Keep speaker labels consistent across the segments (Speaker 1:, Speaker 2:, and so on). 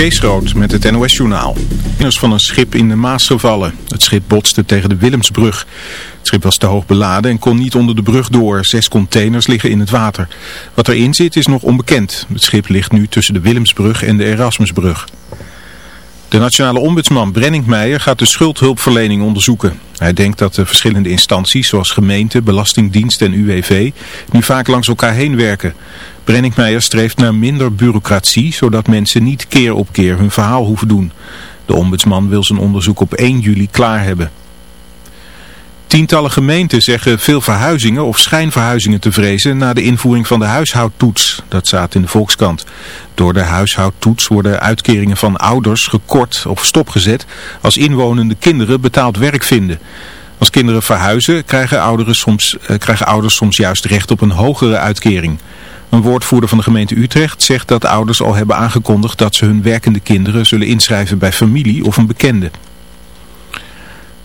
Speaker 1: Kees Rood met het NOS-journaal. is van een schip in de Maas gevallen. Het schip botste tegen de Willemsbrug. Het schip was te hoog beladen en kon niet onder de brug door. Zes containers liggen in het water. Wat erin zit is nog onbekend. Het schip ligt nu tussen de Willemsbrug en de Erasmusbrug. De nationale ombudsman Brenning Meijer gaat de schuldhulpverlening onderzoeken. Hij denkt dat de verschillende instanties zoals gemeente, belastingdienst en UWV nu vaak langs elkaar heen werken. Brenninkmeijer streeft naar minder bureaucratie, zodat mensen niet keer op keer hun verhaal hoeven doen. De ombudsman wil zijn onderzoek op 1 juli klaar hebben. Tientallen gemeenten zeggen veel verhuizingen of schijnverhuizingen te vrezen na de invoering van de huishoudtoets. Dat staat in de Volkskrant. Door de huishoudtoets worden uitkeringen van ouders gekort of stopgezet als inwonende kinderen betaald werk vinden. Als kinderen verhuizen krijgen soms, eh, krijgen ouders soms juist recht op een hogere uitkering. Een woordvoerder van de gemeente Utrecht zegt dat ouders al hebben aangekondigd dat ze hun werkende kinderen zullen inschrijven bij familie of een bekende.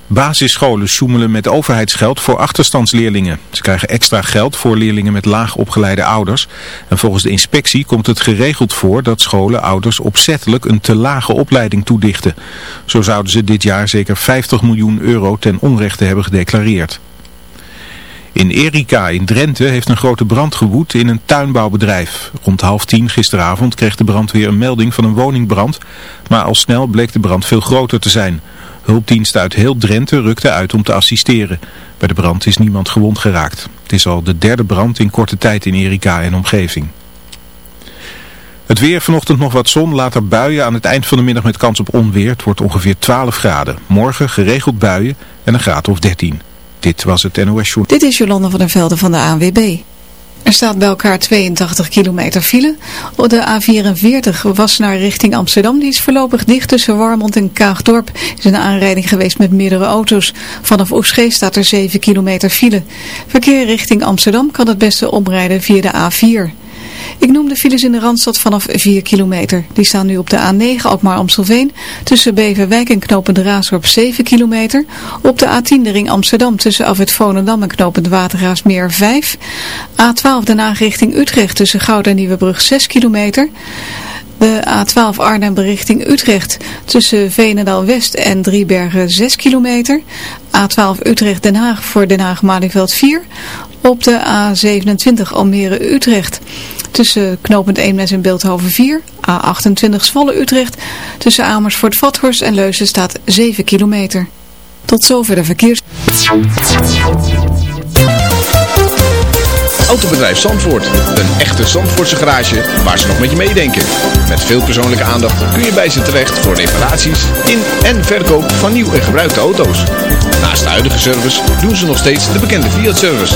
Speaker 1: Basisscholen sjoemelen met overheidsgeld voor achterstandsleerlingen. Ze krijgen extra geld voor leerlingen met laag opgeleide ouders. En volgens de inspectie komt het geregeld voor dat scholen ouders opzettelijk een te lage opleiding toedichten. Zo zouden ze dit jaar zeker 50 miljoen euro ten onrechte hebben gedeclareerd. In Erika in Drenthe heeft een grote brand gewoed in een tuinbouwbedrijf. Rond half tien gisteravond kreeg de brandweer een melding van een woningbrand, maar al snel bleek de brand veel groter te zijn. Hulpdiensten uit heel Drenthe rukten uit om te assisteren. Bij de brand is niemand gewond geraakt. Het is al de derde brand in korte tijd in Erika en omgeving. Het weer vanochtend nog wat zon, later buien aan het eind van de middag met kans op onweer. Het wordt ongeveer 12 graden. Morgen geregeld buien en een graad of 13. Dit was het NOS Journal.
Speaker 2: Dit is Jolanda van der Velde van de ANWB. Er staat bij elkaar 82 kilometer file. Op de A44 was naar richting Amsterdam. Die is voorlopig dicht tussen Warmond en Kaagdorp. Is een aanrijding geweest met meerdere auto's. Vanaf Oegstgeest staat er 7 kilometer file. Verkeer richting Amsterdam kan het beste omrijden via de A4. Ik noem de files in de Randstad vanaf 4 kilometer. Die staan nu op de A9 Alkmaar Amstelveen. Tussen Beverwijk en Knopend Raasdorp 7 kilometer. Op de A10 de ring Amsterdam tussen Afwit Volendam en Knopend Watergraafsmeer 5. A12 Den Haag richting Utrecht tussen Goud en Nieuwebrug 6 kilometer. De A12 Arnhem richting Utrecht tussen Veenendaal West en Driebergen 6 kilometer. A12 Utrecht Den Haag voor Den Haag Malieveld 4. Op de A27 Almere Utrecht tussen knooppunt Eemnes en Beeldhoven 4. A28 Zwolle Utrecht tussen Amersfoort Vathorst en Leuzen staat 7 kilometer. Tot zover de verkeers.
Speaker 3: Autobedrijf Zandvoort. Een echte Zandvoortse garage waar ze nog met je meedenken. Met veel persoonlijke aandacht kun je bij ze terecht voor reparaties in en verkoop van nieuw en gebruikte auto's. Naast de huidige service doen ze nog steeds de bekende Fiat-service.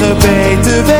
Speaker 4: eigen btw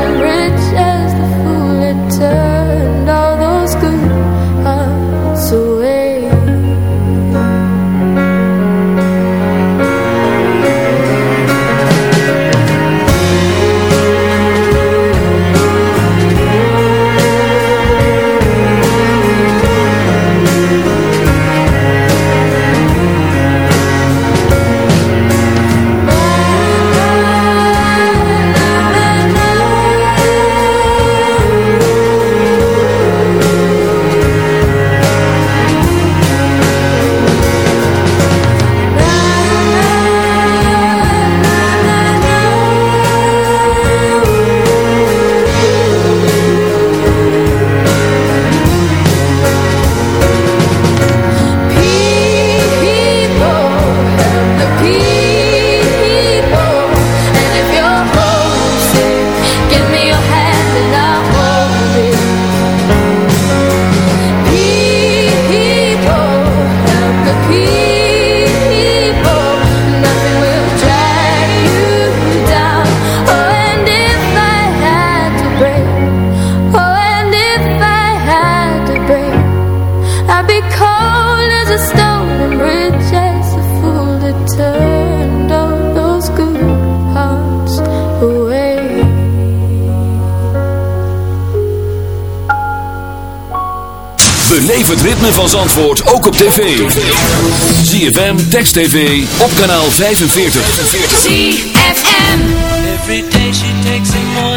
Speaker 5: Als antwoord ook op tv. ZFM, Text TV, op kanaal 45.
Speaker 6: ZFM.
Speaker 7: Every she takes a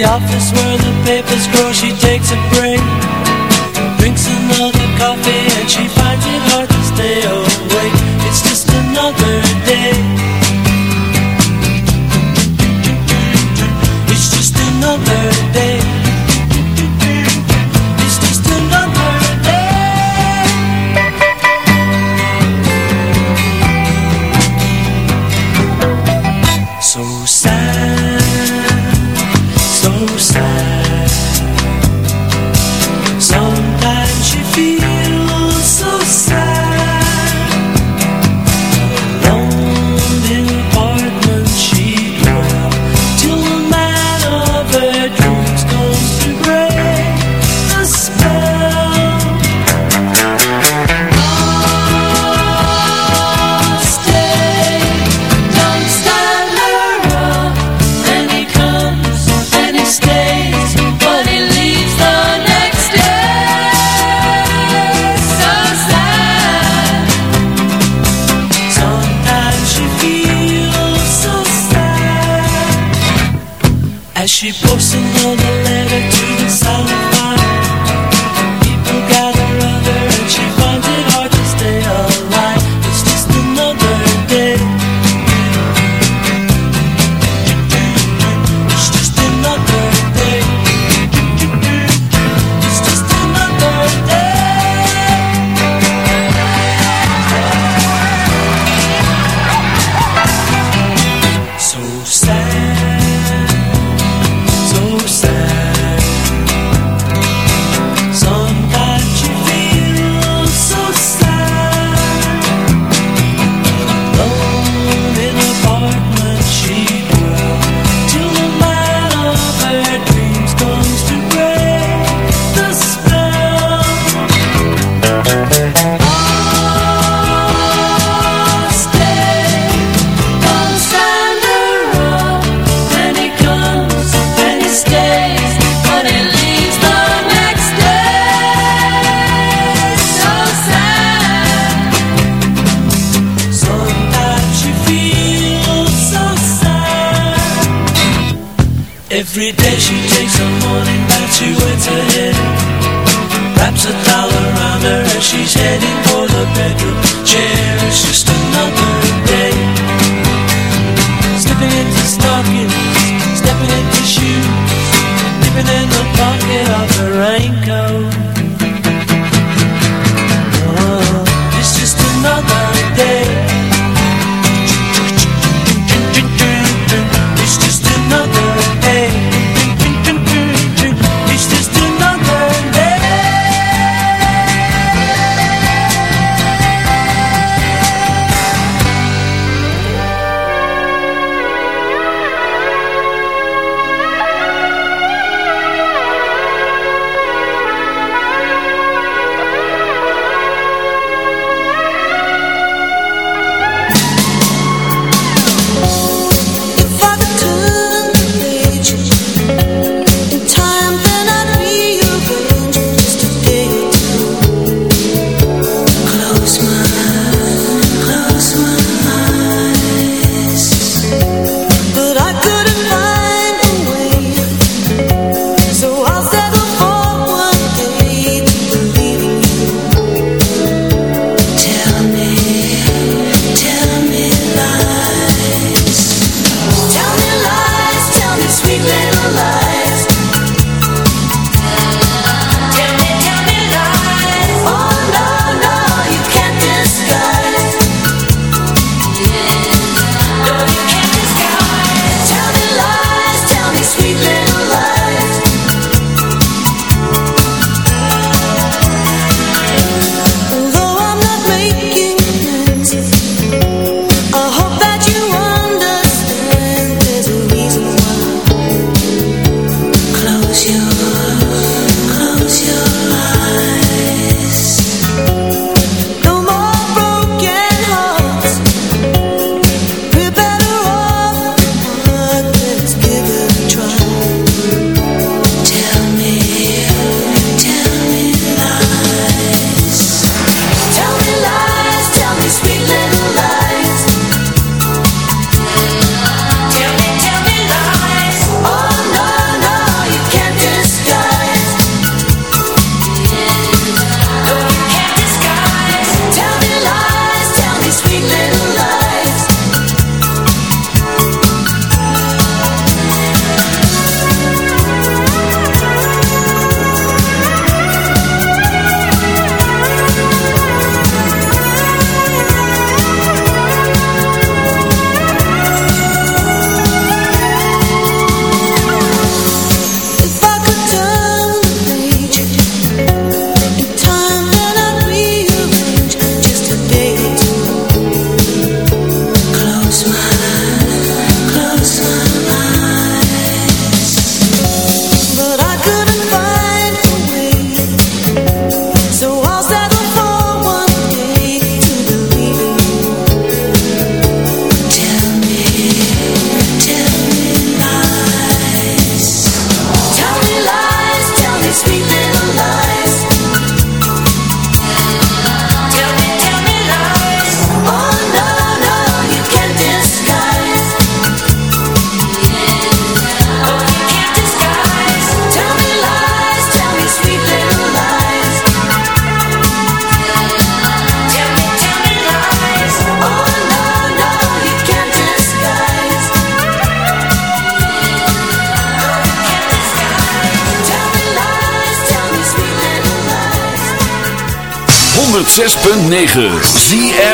Speaker 7: the office where the papers grow, she takes a break.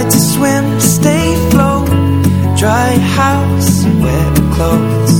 Speaker 8: try to swim, stay float, dry house, wet clothes.